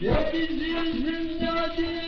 Deniz yüzünde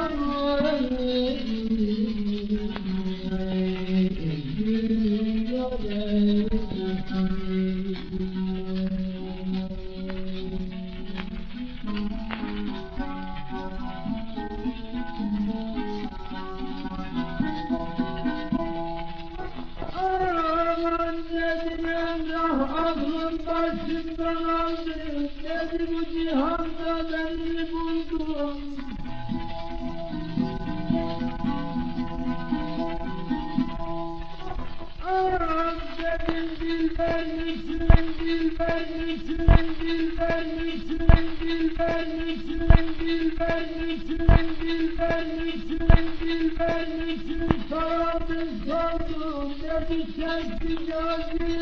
başımdan aldı Nedir bu cihanda beni buldun Aman dedim dilber misin, dilber misin, dilber misin, dilber misin, dilber misin, dilber misin, dilber misin Sordum sordum dedi kesti gözüm